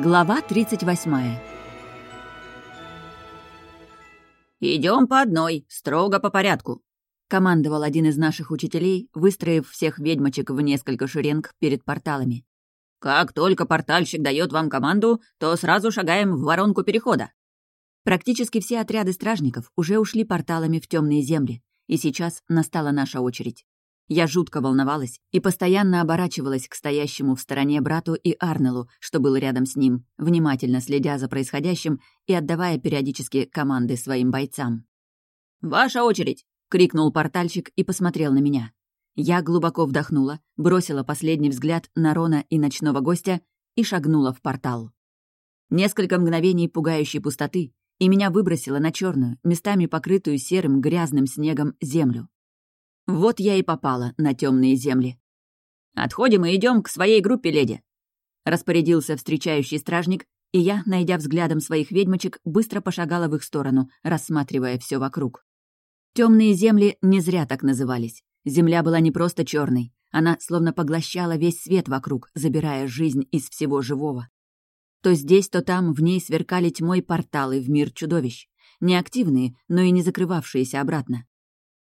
Глава 38 Идем по одной, строго по порядку», — командовал один из наших учителей, выстроив всех ведьмочек в несколько шеренг перед порталами. «Как только портальщик дает вам команду, то сразу шагаем в воронку перехода». Практически все отряды стражников уже ушли порталами в темные земли, и сейчас настала наша очередь. Я жутко волновалась и постоянно оборачивалась к стоящему в стороне брату и Арнелу, что был рядом с ним, внимательно следя за происходящим и отдавая периодически команды своим бойцам. «Ваша очередь!» — крикнул портальщик и посмотрел на меня. Я глубоко вдохнула, бросила последний взгляд на Рона и ночного гостя и шагнула в портал. Несколько мгновений пугающей пустоты, и меня выбросило на черную, местами покрытую серым грязным снегом, землю. Вот я и попала на темные земли. «Отходим и идем к своей группе, леди», — распорядился встречающий стражник, и я, найдя взглядом своих ведьмочек, быстро пошагала в их сторону, рассматривая все вокруг. Темные земли не зря так назывались. Земля была не просто черной, она словно поглощала весь свет вокруг, забирая жизнь из всего живого. То здесь, то там в ней сверкали тьмой порталы в мир чудовищ. Неактивные, но и не закрывавшиеся обратно.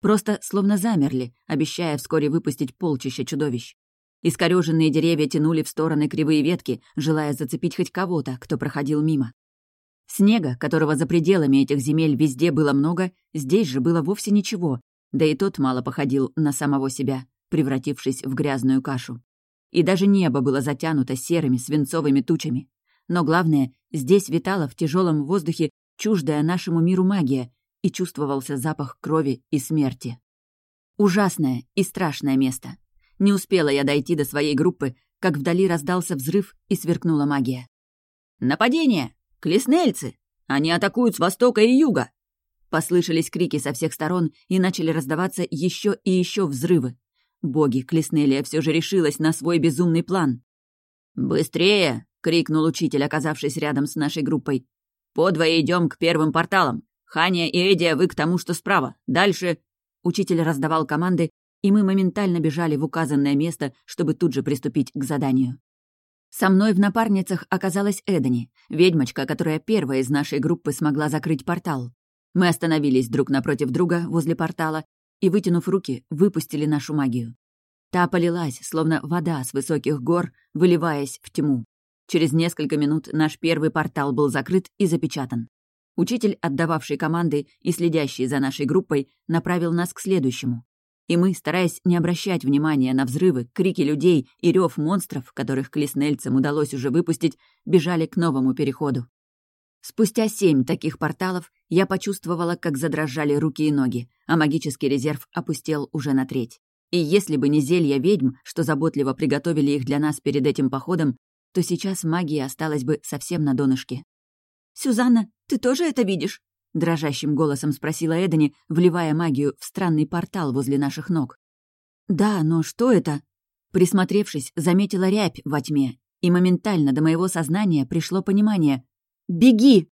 Просто словно замерли, обещая вскоре выпустить полчища чудовищ. Искорёженные деревья тянули в стороны кривые ветки, желая зацепить хоть кого-то, кто проходил мимо. Снега, которого за пределами этих земель везде было много, здесь же было вовсе ничего, да и тот мало походил на самого себя, превратившись в грязную кашу. И даже небо было затянуто серыми свинцовыми тучами. Но главное, здесь витала в тяжелом воздухе чуждая нашему миру магия, и чувствовался запах крови и смерти. Ужасное и страшное место. Не успела я дойти до своей группы, как вдали раздался взрыв и сверкнула магия. «Нападение! Клеснельцы! Они атакуют с востока и юга!» Послышались крики со всех сторон и начали раздаваться еще и еще взрывы. Боги, Клеснелия все же решилась на свой безумный план. «Быстрее!» — крикнул учитель, оказавшись рядом с нашей группой. «Подвое идем к первым порталам. Ханя и Эдия, вы к тому, что справа. Дальше...» Учитель раздавал команды, и мы моментально бежали в указанное место, чтобы тут же приступить к заданию. Со мной в напарницах оказалась Эдани, ведьмочка, которая первая из нашей группы смогла закрыть портал. Мы остановились друг напротив друга возле портала и, вытянув руки, выпустили нашу магию. Та полилась, словно вода с высоких гор, выливаясь в тьму. Через несколько минут наш первый портал был закрыт и запечатан. Учитель, отдававший команды и следящий за нашей группой, направил нас к следующему. И мы, стараясь не обращать внимания на взрывы, крики людей и рев монстров, которых клеснельцам удалось уже выпустить, бежали к новому переходу. Спустя семь таких порталов я почувствовала, как задрожали руки и ноги, а магический резерв опустел уже на треть. И если бы не зелья ведьм, что заботливо приготовили их для нас перед этим походом, то сейчас магия осталась бы совсем на донышке. «Сюзанна, ты тоже это видишь?» — дрожащим голосом спросила Эдани, вливая магию в странный портал возле наших ног. «Да, но что это?» Присмотревшись, заметила рябь во тьме, и моментально до моего сознания пришло понимание. «Беги!»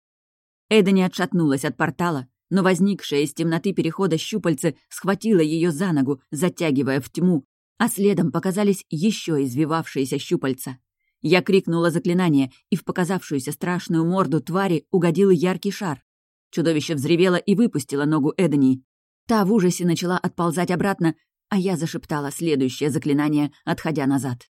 Эдани отшатнулась от портала, но возникшая из темноты перехода щупальце схватила ее за ногу, затягивая в тьму, а следом показались еще извивавшиеся щупальца. Я крикнула заклинание, и в показавшуюся страшную морду твари угодил яркий шар. Чудовище взревело и выпустило ногу Эдени. Та в ужасе начала отползать обратно, а я зашептала следующее заклинание, отходя назад.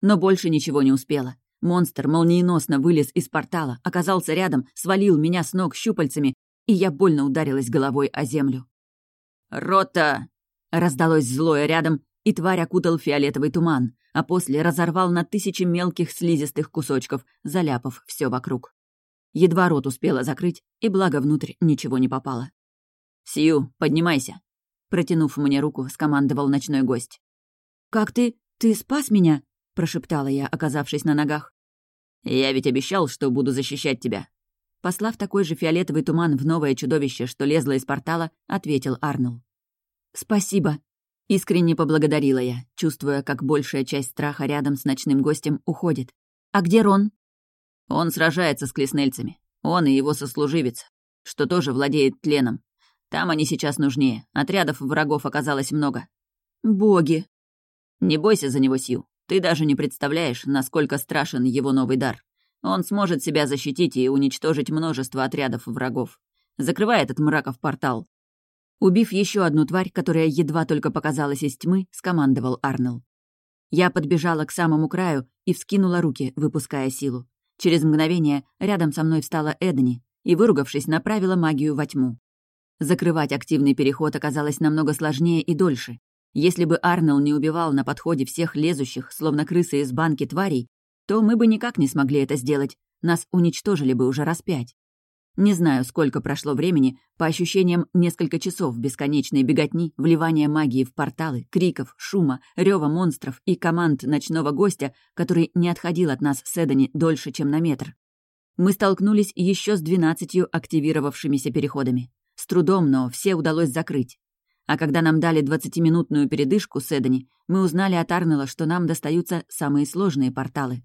Но больше ничего не успела. Монстр молниеносно вылез из портала, оказался рядом, свалил меня с ног щупальцами, и я больно ударилась головой о землю. «Рота!» — раздалось злое рядом, и тварь окутал фиолетовый туман, а после разорвал на тысячи мелких слизистых кусочков, заляпав все вокруг. Едва рот успела закрыть, и благо внутрь ничего не попало. «Сью, поднимайся!» Протянув мне руку, скомандовал ночной гость. «Как ты? Ты спас меня?» — прошептала я, оказавшись на ногах. «Я ведь обещал, что буду защищать тебя». Послав такой же фиолетовый туман в новое чудовище, что лезло из портала, ответил Арнул. «Спасибо», Искренне поблагодарила я, чувствуя, как большая часть страха рядом с ночным гостем уходит. «А где Рон?» «Он сражается с клеснельцами. Он и его сослуживец, что тоже владеет тленом. Там они сейчас нужнее. Отрядов врагов оказалось много». «Боги!» «Не бойся за него, Сью. Ты даже не представляешь, насколько страшен его новый дар. Он сможет себя защитить и уничтожить множество отрядов врагов. Закрывай этот мраков портал. Убив еще одну тварь, которая едва только показалась из тьмы, скомандовал Арнелл. Я подбежала к самому краю и вскинула руки, выпуская силу. Через мгновение рядом со мной встала Эдни и, выругавшись, направила магию во тьму. Закрывать активный переход оказалось намного сложнее и дольше. Если бы Арнелл не убивал на подходе всех лезущих, словно крысы из банки тварей, то мы бы никак не смогли это сделать, нас уничтожили бы уже раз пять. Не знаю, сколько прошло времени, по ощущениям, несколько часов бесконечной беготни, вливания магии в порталы, криков, шума, рева монстров и команд ночного гостя, который не отходил от нас с Эдани дольше, чем на метр. Мы столкнулись еще с двенадцатью активировавшимися переходами. С трудом, но все удалось закрыть. А когда нам дали двадцатиминутную передышку с Эдани, мы узнали от Арнелла, что нам достаются самые сложные порталы.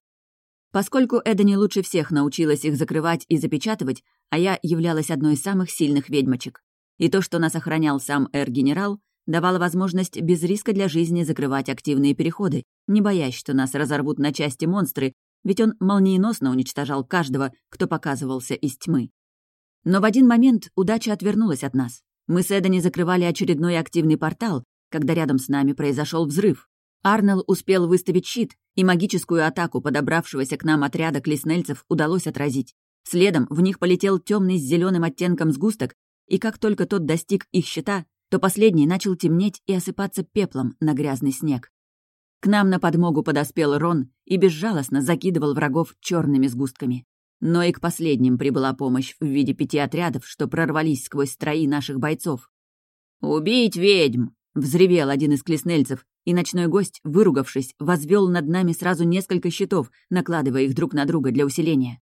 Поскольку Эдани лучше всех научилась их закрывать и запечатывать, а я являлась одной из самых сильных ведьмочек. И то, что нас охранял сам Эр-генерал, давало возможность без риска для жизни закрывать активные переходы, не боясь, что нас разорвут на части монстры, ведь он молниеносно уничтожал каждого, кто показывался из тьмы. Но в один момент удача отвернулась от нас. Мы с Эдани закрывали очередной активный портал, когда рядом с нами произошел взрыв. Арнелл успел выставить щит, и магическую атаку подобравшегося к нам отряда клеснельцев удалось отразить. Следом в них полетел темный с зеленым оттенком сгусток, и как только тот достиг их щита, то последний начал темнеть и осыпаться пеплом на грязный снег. К нам на подмогу подоспел Рон и безжалостно закидывал врагов черными сгустками. Но и к последним прибыла помощь в виде пяти отрядов, что прорвались сквозь строи наших бойцов. «Убить ведьм!» — взревел один из клеснельцев, и ночной гость, выругавшись, возвел над нами сразу несколько щитов, накладывая их друг на друга для усиления.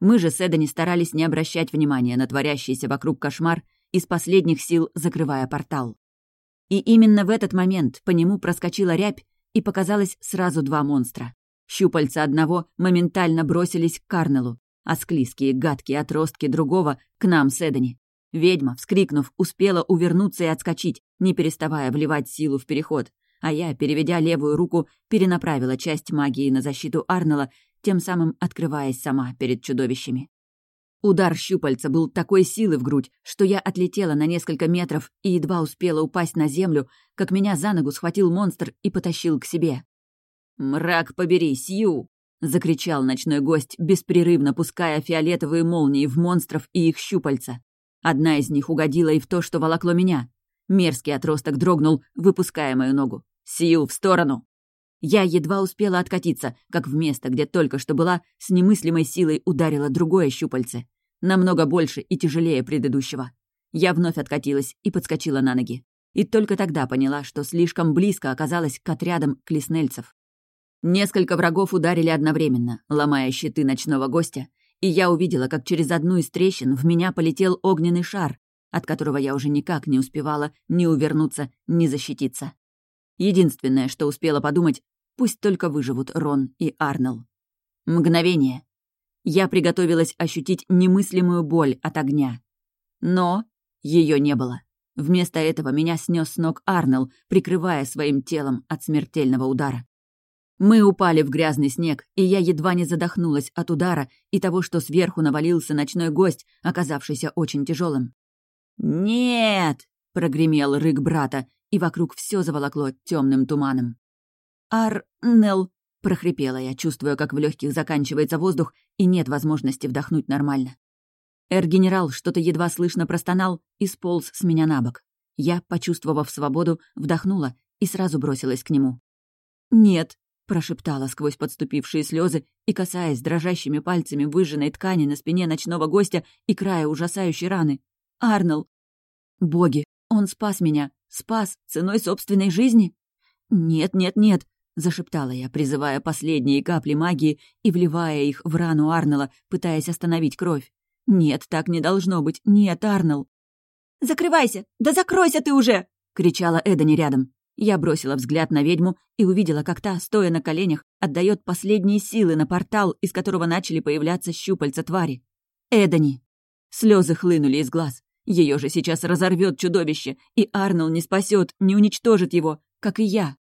Мы же с Эдани старались не обращать внимания на творящийся вокруг кошмар, из последних сил закрывая портал. И именно в этот момент по нему проскочила рябь, и показалось сразу два монстра. Щупальца одного моментально бросились к Карнелу, а склизкие, гадкие отростки другого — к нам с Эдани. Ведьма, вскрикнув, успела увернуться и отскочить, не переставая вливать силу в переход, а я, переведя левую руку, перенаправила часть магии на защиту Арнела, тем самым открываясь сама перед чудовищами. Удар щупальца был такой силы в грудь, что я отлетела на несколько метров и едва успела упасть на землю, как меня за ногу схватил монстр и потащил к себе. «Мрак побери, Сью!» — закричал ночной гость, беспрерывно пуская фиолетовые молнии в монстров и их щупальца. Одна из них угодила и в то, что волокло меня. Мерзкий отросток дрогнул, выпуская мою ногу. «Сью, в сторону!» Я едва успела откатиться, как в место, где только что была, с немыслимой силой ударило другое щупальце. Намного больше и тяжелее предыдущего. Я вновь откатилась и подскочила на ноги. И только тогда поняла, что слишком близко оказалась к отрядам клеснельцев. Несколько врагов ударили одновременно, ломая щиты ночного гостя, и я увидела, как через одну из трещин в меня полетел огненный шар, от которого я уже никак не успевала ни увернуться, ни защититься. Единственное, что успела подумать, Пусть только выживут Рон и Арнелл. Мгновение. Я приготовилась ощутить немыслимую боль от огня. Но ее не было. Вместо этого меня снес с ног Арнелл, прикрывая своим телом от смертельного удара. Мы упали в грязный снег, и я едва не задохнулась от удара и того, что сверху навалился ночной гость, оказавшийся очень тяжелым. «Нет!» — прогремел рык брата, и вокруг все заволокло темным туманом. «Арнелл!» — прохрипела я, чувствуя, как в легких заканчивается воздух и нет возможности вдохнуть нормально. Эр-генерал что-то едва слышно простонал и сполз с меня на бок. Я, почувствовав свободу, вдохнула и сразу бросилась к нему. «Нет», — прошептала сквозь подступившие слезы и касаясь дрожащими пальцами выжженной ткани на спине ночного гостя и края ужасающей раны. «Арнелл!» «Боги! Он спас меня! Спас ценой собственной жизни!» «Нет, нет, нет! — зашептала я, призывая последние капли магии и вливая их в рану Арнелла, пытаясь остановить кровь. «Нет, так не должно быть! Нет, Арнелл!» «Закрывайся! Да закройся ты уже!» — кричала Эдани рядом. Я бросила взгляд на ведьму и увидела, как та, стоя на коленях, отдает последние силы на портал, из которого начали появляться щупальца твари. Эдани! Слезы хлынули из глаз. Ее же сейчас разорвет чудовище, и Арнелл не спасет, не уничтожит его, как и я.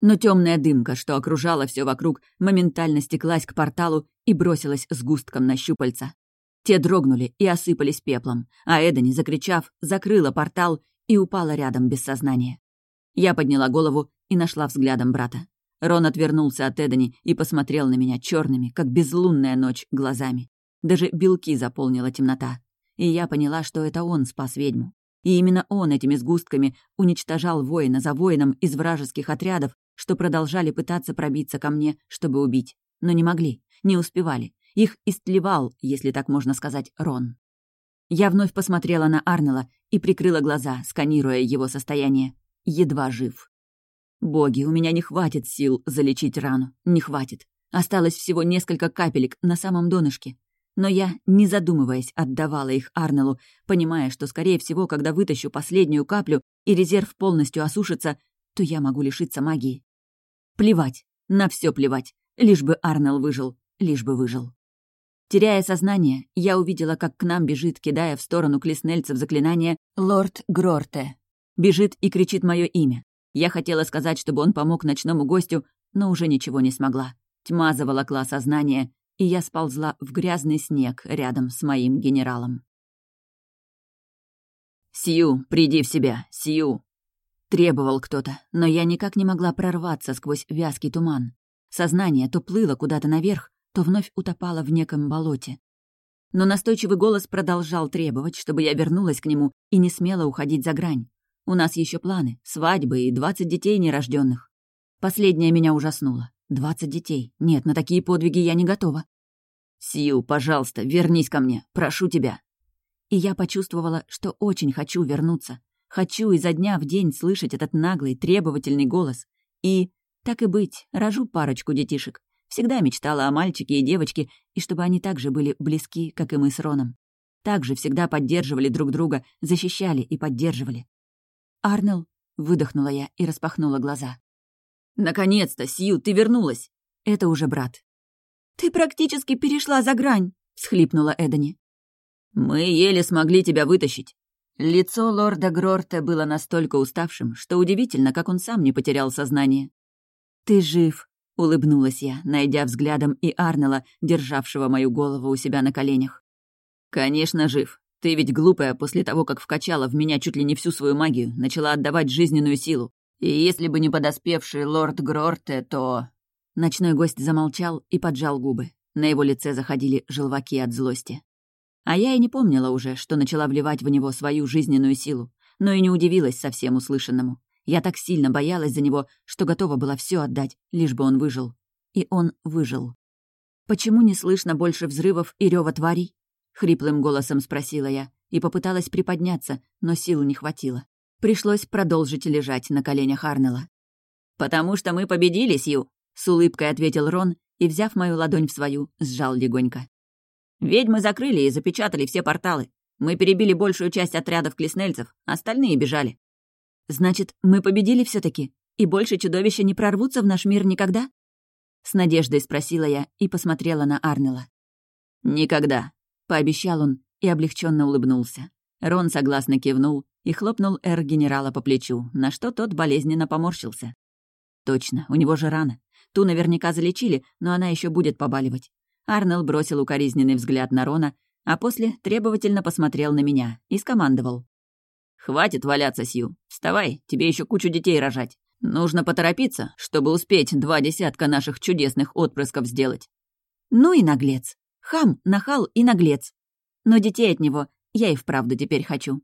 Но темная дымка, что окружала все вокруг, моментально стеклась к порталу и бросилась с густком на щупальца. Те дрогнули и осыпались пеплом, а Эдани, закричав, закрыла портал и упала рядом без сознания. Я подняла голову и нашла взглядом брата. Рон отвернулся от Эдани и посмотрел на меня черными, как безлунная ночь, глазами. Даже белки заполнила темнота. И я поняла, что это он спас ведьму. И именно он этими сгустками уничтожал воина за воином из вражеских отрядов, что продолжали пытаться пробиться ко мне, чтобы убить. Но не могли, не успевали. Их истлевал, если так можно сказать, Рон. Я вновь посмотрела на Арнела и прикрыла глаза, сканируя его состояние. Едва жив. Боги, у меня не хватит сил залечить рану. Не хватит. Осталось всего несколько капелек на самом донышке. Но я, не задумываясь, отдавала их Арнелу, понимая, что, скорее всего, когда вытащу последнюю каплю и резерв полностью осушится, то я могу лишиться магии. Плевать, на все плевать, лишь бы Арнел выжил, лишь бы выжил. Теряя сознание, я увидела, как к нам бежит, кидая в сторону клеснельцев заклинания, лорд Грорте. Бежит и кричит мое имя. Я хотела сказать, чтобы он помог ночному гостю, но уже ничего не смогла. Тьма заволокла сознание, и я сползла в грязный снег рядом с моим генералом. «Сью, приди в себя, Сью!» Требовал кто-то, но я никак не могла прорваться сквозь вязкий туман. Сознание то плыло куда-то наверх, то вновь утопало в неком болоте. Но настойчивый голос продолжал требовать, чтобы я вернулась к нему и не смела уходить за грань. У нас еще планы, свадьбы и двадцать детей нерожденных. Последнее меня ужаснуло. Двадцать детей. Нет, на такие подвиги я не готова. «Сью, пожалуйста, вернись ко мне. Прошу тебя». И я почувствовала, что очень хочу вернуться. Хочу изо дня в день слышать этот наглый, требовательный голос. И, так и быть, рожу парочку детишек. Всегда мечтала о мальчике и девочке, и чтобы они также были близки, как и мы с Роном. Также всегда поддерживали друг друга, защищали и поддерживали. «Арнелл!» — выдохнула я и распахнула глаза. «Наконец-то, Сью, ты вернулась!» Это уже брат. «Ты практически перешла за грань!» — схлипнула Эдани. «Мы еле смогли тебя вытащить!» Лицо лорда Грорта было настолько уставшим, что удивительно, как он сам не потерял сознание. «Ты жив!» — улыбнулась я, найдя взглядом и Арнела, державшего мою голову у себя на коленях. «Конечно, жив. Ты ведь глупая после того, как вкачала в меня чуть ли не всю свою магию, начала отдавать жизненную силу. И если бы не подоспевший лорд Грорте, то...» Ночной гость замолчал и поджал губы. На его лице заходили желваки от злости. А я и не помнила уже, что начала вливать в него свою жизненную силу, но и не удивилась совсем услышанному. Я так сильно боялась за него, что готова была все отдать, лишь бы он выжил. И он выжил. «Почему не слышно больше взрывов и рева тварей?» Хриплым голосом спросила я и попыталась приподняться, но сил не хватило. Пришлось продолжить лежать на коленях Арнела. «Потому что мы победили, Сью!» — с улыбкой ответил Рон и, взяв мою ладонь в свою, сжал легонько. «Ведьмы закрыли и запечатали все порталы. Мы перебили большую часть отрядов клеснельцев, остальные бежали». «Значит, мы победили все таки и больше чудовища не прорвутся в наш мир никогда?» С надеждой спросила я и посмотрела на Арнела. «Никогда», — пообещал он и облегченно улыбнулся. Рон согласно кивнул и хлопнул эр-генерала по плечу, на что тот болезненно поморщился. «Точно, у него же рана. Ту наверняка залечили, но она еще будет побаливать». Арнелл бросил укоризненный взгляд на Рона, а после требовательно посмотрел на меня и скомандовал. «Хватит валяться, Сью. Вставай, тебе еще кучу детей рожать. Нужно поторопиться, чтобы успеть два десятка наших чудесных отпрысков сделать». «Ну и наглец. Хам, нахал и наглец. Но детей от него я и вправду теперь хочу.